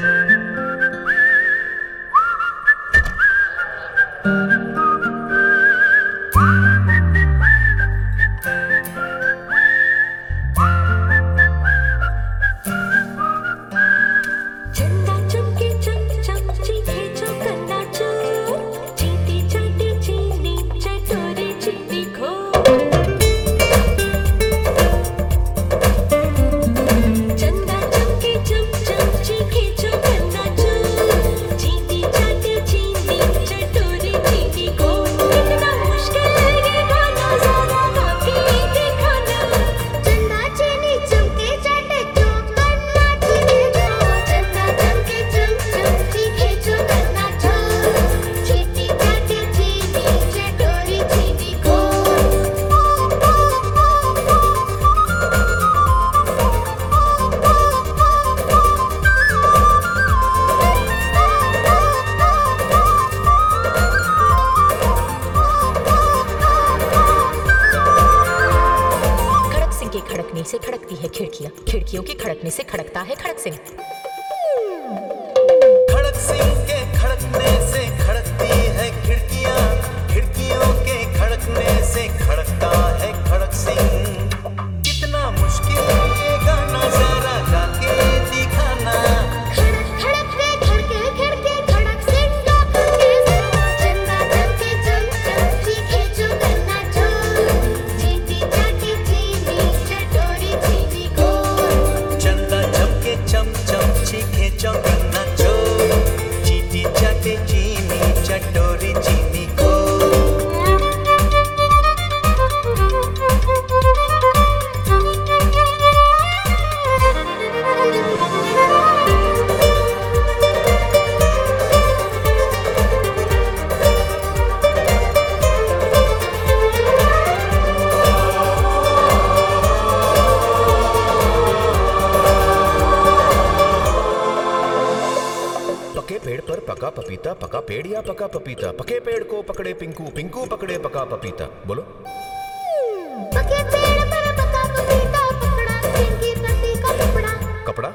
thank you. है खिड़कियाँ। खिड़कियों के खड़कने से खड़कता है खड़क सिंह पेड़ पर पका पपीता पका पेड़ या पका पपीता? पके पेड़ को पकड़े पिंकू पिंकू पकड़े पका पपीता। बोलो। पके पेड़ पर पका पपीता पकड़ा पिंकी पति का कपड़ा। कपड़ा?